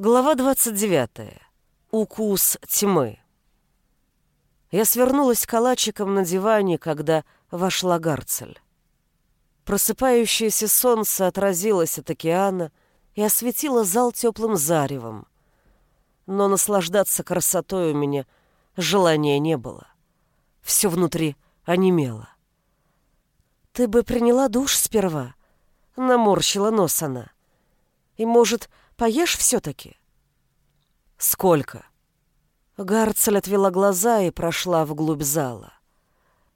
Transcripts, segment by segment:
Глава 29. Укус тьмы. Я свернулась калачиком на диване, когда вошла Гарцель. Просыпающееся солнце отразилось от океана и осветило зал теплым заревом. Но наслаждаться красотой у меня желания не было. Все внутри онемело. «Ты бы приняла душ сперва?» — наморщила нос она. «И, может, Поешь все-таки?» «Сколько?» Гарцель отвела глаза и прошла вглубь зала.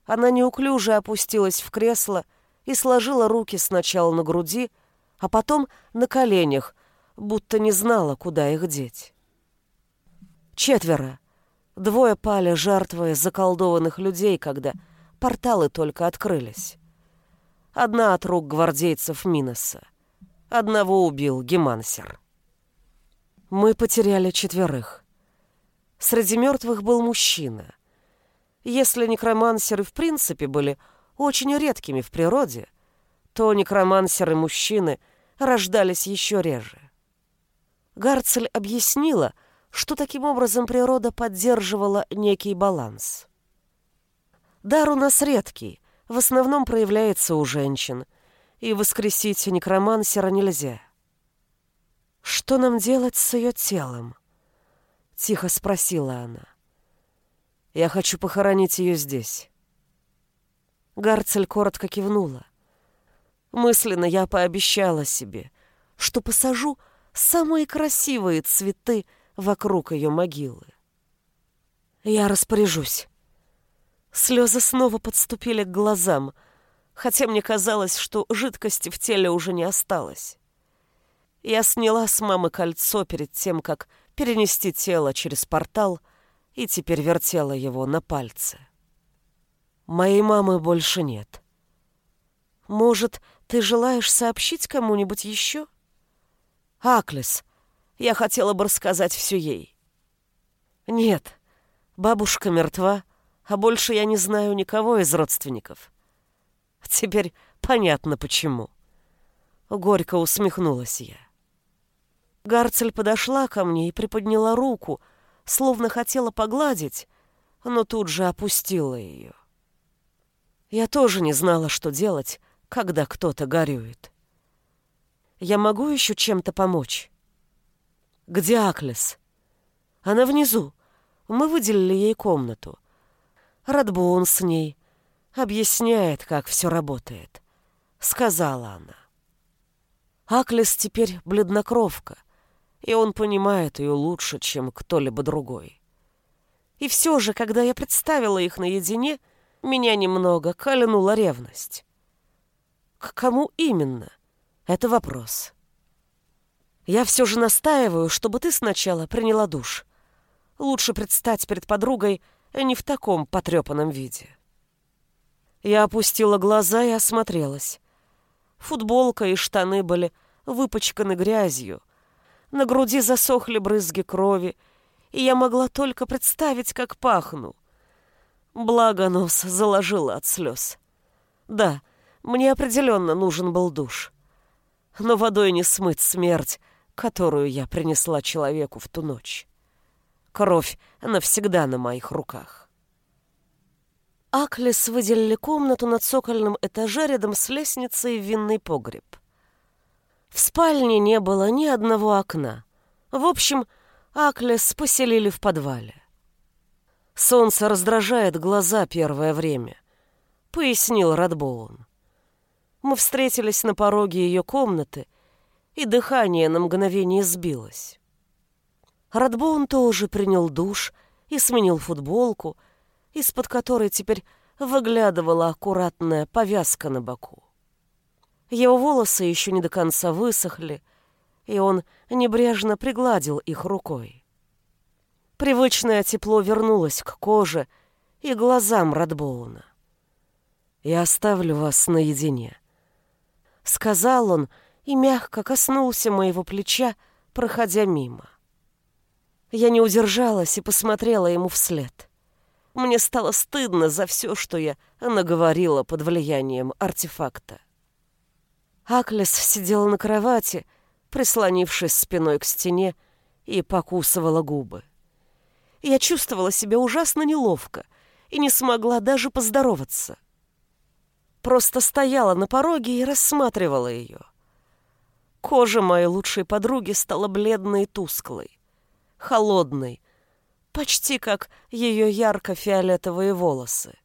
Она неуклюже опустилась в кресло и сложила руки сначала на груди, а потом на коленях, будто не знала, куда их деть. Четверо. Двое пали жертвой заколдованных людей, когда порталы только открылись. Одна от рук гвардейцев Миноса. Одного убил Гемансер. Мы потеряли четверых. Среди мертвых был мужчина. Если некромансеры в принципе были очень редкими в природе, то некромансеры-мужчины рождались еще реже. Гарцель объяснила, что таким образом природа поддерживала некий баланс. Дар у нас редкий, в основном проявляется у женщин, и воскресить некромансера нельзя. «Что нам делать с ее телом?» — тихо спросила она. «Я хочу похоронить ее здесь». Гарцель коротко кивнула. Мысленно я пообещала себе, что посажу самые красивые цветы вокруг ее могилы. Я распоряжусь. Слезы снова подступили к глазам, хотя мне казалось, что жидкости в теле уже не осталось. Я сняла с мамы кольцо перед тем, как перенести тело через портал, и теперь вертела его на пальце. Моей мамы больше нет. Может, ты желаешь сообщить кому-нибудь еще? Аклес, я хотела бы рассказать все ей. Нет, бабушка мертва, а больше я не знаю никого из родственников. Теперь понятно почему. Горько усмехнулась я. Гарцель подошла ко мне и приподняла руку, словно хотела погладить, но тут же опустила ее. Я тоже не знала, что делать, когда кто-то горюет. Я могу еще чем-то помочь? Где Аклес? Она внизу. Мы выделили ей комнату. Радбон с ней. Объясняет, как все работает. Сказала она. Аклес теперь бледнокровка — и он понимает ее лучше, чем кто-либо другой. И все же, когда я представила их наедине, меня немного кольнула ревность. К кому именно? Это вопрос. Я все же настаиваю, чтобы ты сначала приняла душ. Лучше предстать перед подругой не в таком потрепанном виде. Я опустила глаза и осмотрелась. Футболка и штаны были выпачканы грязью, на груди засохли брызги крови, и я могла только представить, как пахну. Благо нос заложила от слез. Да, мне определенно нужен был душ. Но водой не смыть смерть, которую я принесла человеку в ту ночь. Кровь навсегда на моих руках. Аклес выделили комнату на цокольном этаже рядом с лестницей в винный погреб. В спальне не было ни одного окна. В общем, Аклес поселили в подвале. Солнце раздражает глаза первое время, пояснил Радбоун. Мы встретились на пороге ее комнаты, и дыхание на мгновение сбилось. Радбоун тоже принял душ и сменил футболку, из-под которой теперь выглядывала аккуратная повязка на боку. Его волосы еще не до конца высохли, и он небрежно пригладил их рукой. Привычное тепло вернулось к коже и глазам Радбоуна. «Я оставлю вас наедине», — сказал он и мягко коснулся моего плеча, проходя мимо. Я не удержалась и посмотрела ему вслед. Мне стало стыдно за все, что я наговорила под влиянием артефакта. Аклес сидел на кровати, прислонившись спиной к стене, и покусывала губы. Я чувствовала себя ужасно неловко и не смогла даже поздороваться. Просто стояла на пороге и рассматривала ее. Кожа моей лучшей подруги стала бледной и тусклой, холодной, почти как ее ярко-фиолетовые волосы.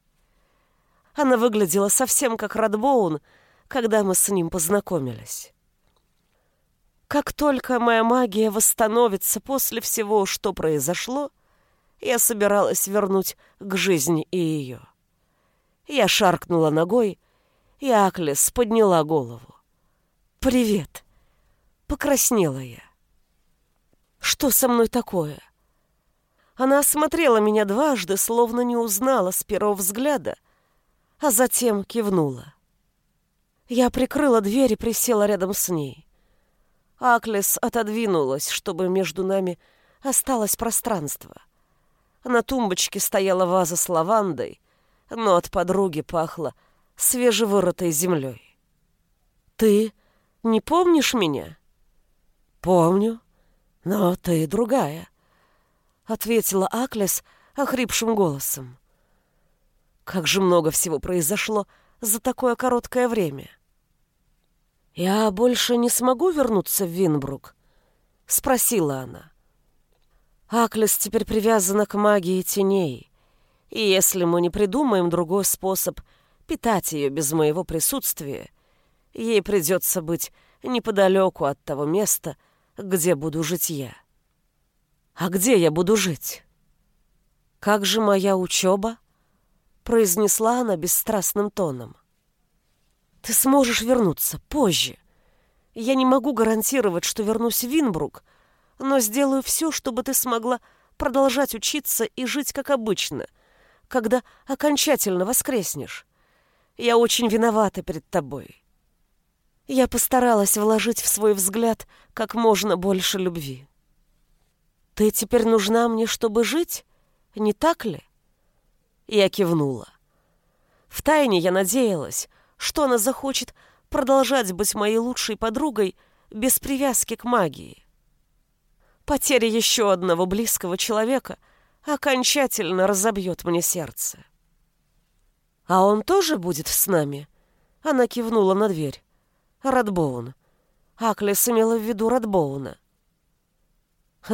Она выглядела совсем как Радбоун, когда мы с ним познакомились. Как только моя магия восстановится после всего, что произошло, я собиралась вернуть к жизни и ее. Я шаркнула ногой, и Аклес подняла голову. «Привет!» Покраснела я. «Что со мной такое?» Она осмотрела меня дважды, словно не узнала с первого взгляда, а затем кивнула. Я прикрыла дверь и присела рядом с ней. Аклес отодвинулась, чтобы между нами осталось пространство. На тумбочке стояла ваза с лавандой, но от подруги пахло свежевырытой землей. «Ты не помнишь меня?» «Помню, но ты другая», — ответила Аклес охрипшим голосом. «Как же много всего произошло за такое короткое время!» «Я больше не смогу вернуться в Винбрук?» — спросила она. Аклес теперь привязана к магии теней, и если мы не придумаем другой способ питать ее без моего присутствия, ей придется быть неподалеку от того места, где буду жить я. А где я буду жить? Как же моя учеба? произнесла она бесстрастным тоном. Ты сможешь вернуться позже. Я не могу гарантировать, что вернусь в Винбрук, но сделаю все, чтобы ты смогла продолжать учиться и жить как обычно, когда окончательно воскреснешь. Я очень виновата перед тобой. Я постаралась вложить в свой взгляд как можно больше любви. «Ты теперь нужна мне, чтобы жить, не так ли?» Я кивнула. Втайне я надеялась, что она захочет продолжать быть моей лучшей подругой без привязки к магии. Потеря еще одного близкого человека окончательно разобьет мне сердце. «А он тоже будет с нами?» Она кивнула на дверь. Радбоун. Аклес имела в виду Радбоуна.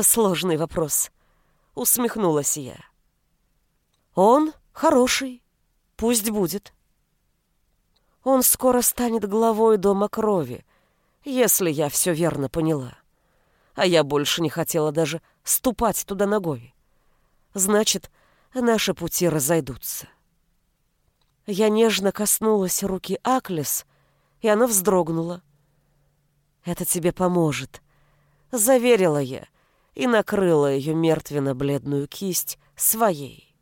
Сложный вопрос. Усмехнулась я. Он хороший. Пусть будет. Он скоро станет главой Дома Крови, если я все верно поняла. А я больше не хотела даже ступать туда ногой. Значит, наши пути разойдутся. Я нежно коснулась руки Аклес, и она вздрогнула. «Это тебе поможет», — заверила я и накрыла ее мертвенно-бледную кисть своей.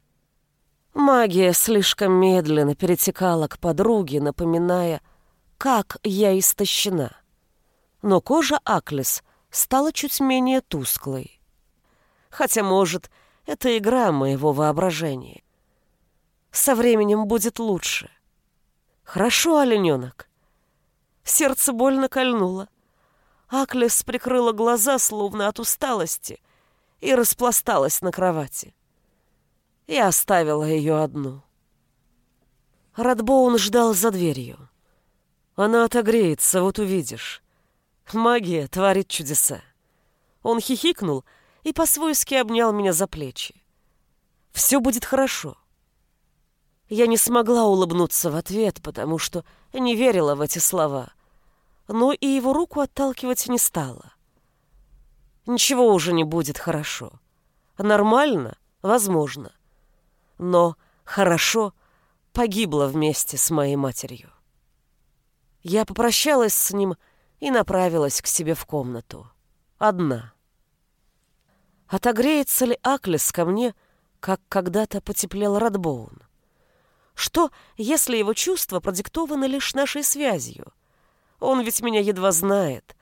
Магия слишком медленно перетекала к подруге, напоминая, как я истощена. Но кожа Аклес стала чуть менее тусклой. Хотя, может, это игра моего воображения. Со временем будет лучше. Хорошо, олененок. Сердце больно кольнуло. Аклес прикрыла глаза, словно от усталости, и распласталась на кровати. Я оставила ее одну. Радбоун ждал за дверью. Она отогреется, вот увидишь. Магия творит чудеса. Он хихикнул и по-свойски обнял меня за плечи. Все будет хорошо. Я не смогла улыбнуться в ответ, потому что не верила в эти слова, но и его руку отталкивать не стала. Ничего уже не будет хорошо. Нормально? Возможно. Но хорошо погибла вместе с моей матерью. Я попрощалась с ним и направилась к себе в комнату. Одна. Отогреется ли Аклес ко мне, как когда-то потеплел Радбоун? Что, если его чувства продиктованы лишь нашей связью? Он ведь меня едва знает,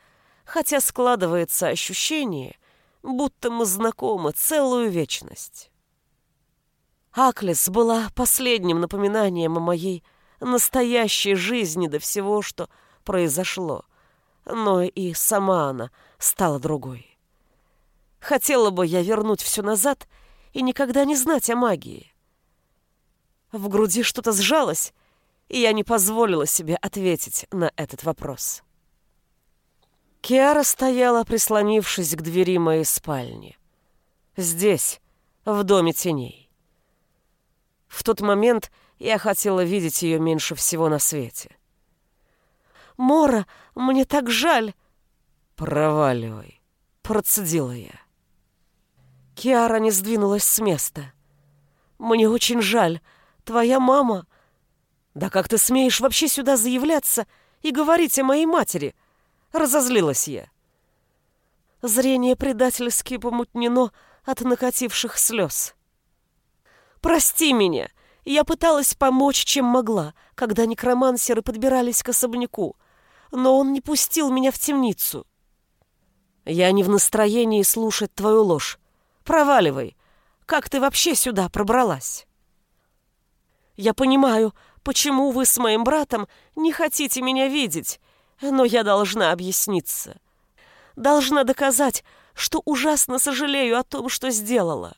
хотя складывается ощущение, будто мы знакомы целую вечность. Аклес была последним напоминанием о моей настоящей жизни до всего, что произошло, но и сама она стала другой. Хотела бы я вернуть все назад и никогда не знать о магии. В груди что-то сжалось, и я не позволила себе ответить на этот вопрос. Киара стояла, прислонившись к двери моей спальни. Здесь, в доме теней. В тот момент я хотела видеть ее меньше всего на свете. «Мора, мне так жаль!» «Проваливай!» — процедила я. Киара не сдвинулась с места. «Мне очень жаль. Твоя мама...» «Да как ты смеешь вообще сюда заявляться и говорить о моей матери?» Разозлилась я. Зрение предательски помутнено от накативших слез. «Прости меня. Я пыталась помочь, чем могла, когда некромансеры подбирались к особняку, но он не пустил меня в темницу. Я не в настроении слушать твою ложь. Проваливай. Как ты вообще сюда пробралась?» «Я понимаю, почему вы с моим братом не хотите меня видеть, но я должна объясниться. Должна доказать, что ужасно сожалею о том, что сделала.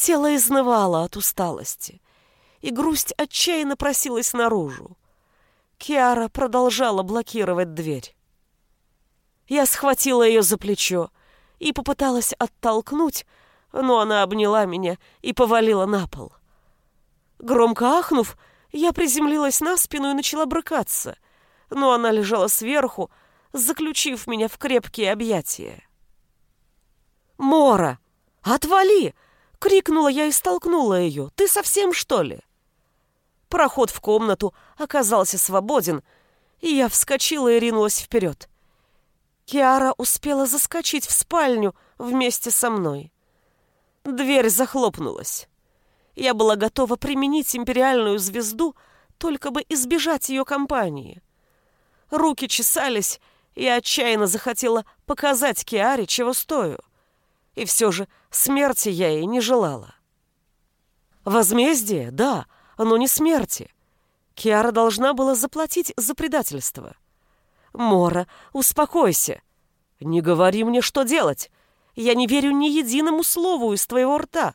Тело изнывало от усталости, и грусть отчаянно просилась наружу. Киара продолжала блокировать дверь. Я схватила ее за плечо и попыталась оттолкнуть, но она обняла меня и повалила на пол. Громко ахнув, я приземлилась на спину и начала брыкаться — но она лежала сверху, заключив меня в крепкие объятия. «Мора! Отвали!» — крикнула я и столкнула ее. «Ты совсем, что ли?» Проход в комнату оказался свободен, и я вскочила и ринулась вперед. Киара успела заскочить в спальню вместе со мной. Дверь захлопнулась. Я была готова применить империальную звезду, только бы избежать ее компании. Руки чесались, и отчаянно захотела показать Киаре, чего стою. И все же смерти я ей не желала. Возмездие, да, но не смерти. Киара должна была заплатить за предательство. Мора, успокойся. Не говори мне, что делать. Я не верю ни единому слову из твоего рта.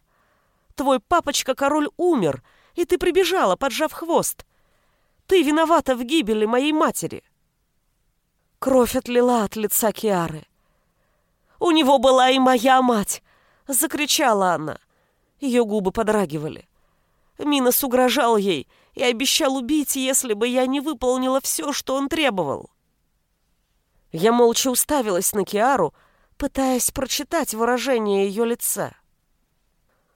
Твой папочка-король умер, и ты прибежала, поджав хвост. Ты виновата в гибели моей матери. Кровь отлила от лица Киары. «У него была и моя мать!» — закричала она. Ее губы подрагивали. Минос угрожал ей и обещал убить, если бы я не выполнила все, что он требовал. Я молча уставилась на Киару, пытаясь прочитать выражение ее лица.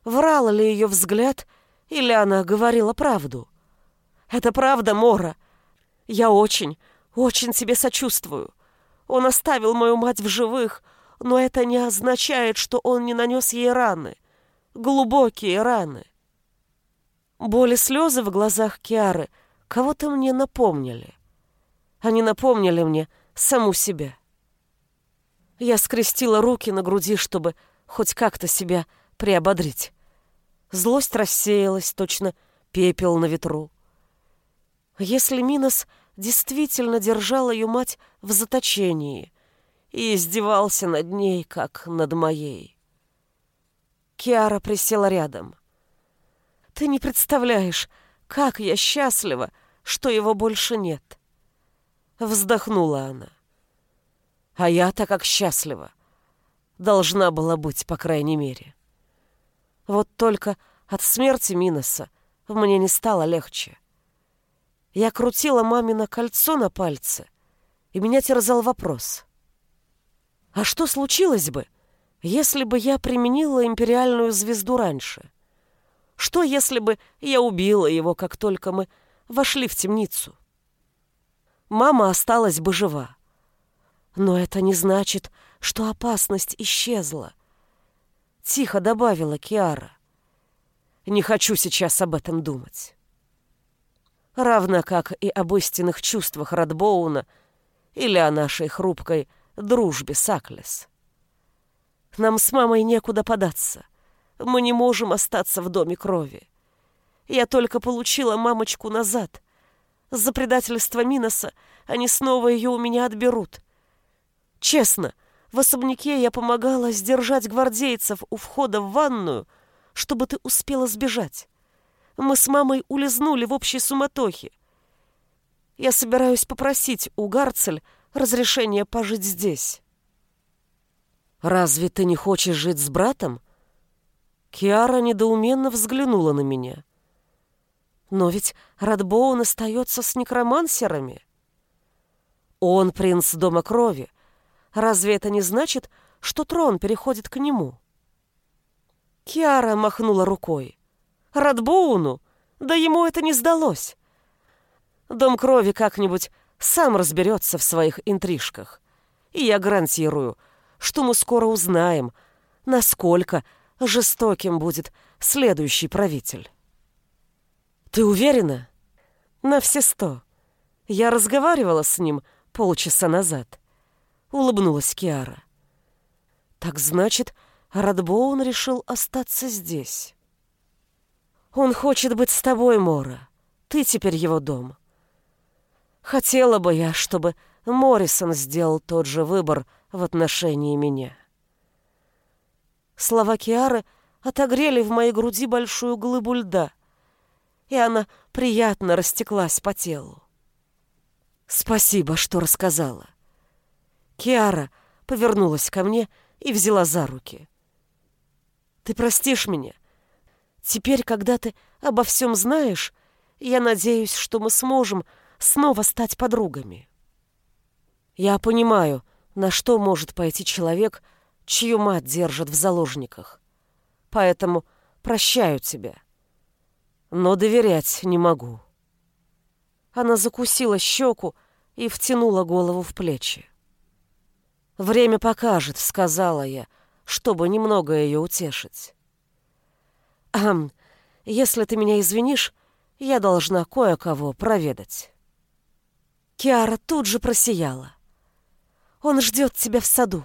Врал ли ее взгляд, или она говорила правду? «Это правда, Мора. Я очень, очень тебе сочувствую. Он оставил мою мать в живых, но это не означает, что он не нанес ей раны. Глубокие раны. Боли слезы в глазах Киары кого-то мне напомнили. Они напомнили мне саму себя. Я скрестила руки на груди, чтобы хоть как-то себя приободрить. Злость рассеялась, точно пепел на ветру. Если Минос действительно держал ее мать в заточении и издевался над ней, как над моей. Киара присела рядом. «Ты не представляешь, как я счастлива, что его больше нет!» Вздохнула она. «А я-то как счастлива! Должна была быть, по крайней мере. Вот только от смерти Миноса мне не стало легче. Я крутила мамино кольцо на пальце, и меня терзал вопрос. А что случилось бы, если бы я применила империальную звезду раньше? Что, если бы я убила его, как только мы вошли в темницу? Мама осталась бы жива. Но это не значит, что опасность исчезла. Тихо добавила Киара. Не хочу сейчас об этом думать равно как и об истинных чувствах Радбоуна или о нашей хрупкой дружбе с Аклес. Нам с мамой некуда податься. Мы не можем остаться в доме крови. Я только получила мамочку назад. За предательство Миноса они снова ее у меня отберут. Честно, в особняке я помогала сдержать гвардейцев у входа в ванную, чтобы ты успела сбежать. Мы с мамой улизнули в общей суматохе. Я собираюсь попросить у Гарцель разрешение пожить здесь. Разве ты не хочешь жить с братом? Киара недоуменно взглянула на меня. Но ведь Радбоун остается с некромансерами. Он принц Дома Крови. Разве это не значит, что трон переходит к нему? Киара махнула рукой. Радбоуну? Да ему это не сдалось. Дом Крови как-нибудь сам разберется в своих интрижках. И я гарантирую, что мы скоро узнаем, насколько жестоким будет следующий правитель. Ты уверена? На все сто. Я разговаривала с ним полчаса назад. Улыбнулась Киара. Так значит, Радбоун решил остаться здесь. Он хочет быть с тобой, Мора. Ты теперь его дом. Хотела бы я, чтобы Моррисон сделал тот же выбор в отношении меня. Слова Киары отогрели в моей груди большую глыбу льда, и она приятно растеклась по телу. Спасибо, что рассказала. Киара повернулась ко мне и взяла за руки. Ты простишь меня? Теперь, когда ты обо всем знаешь, я надеюсь, что мы сможем снова стать подругами. Я понимаю, на что может пойти человек, чью мать держат в заложниках. Поэтому прощаю тебя. Но доверять не могу. Она закусила щеку и втянула голову в плечи. «Время покажет», — сказала я, чтобы немного ее утешить. «Ам, если ты меня извинишь, я должна кое-кого проведать». Киара тут же просияла. «Он ждет тебя в саду».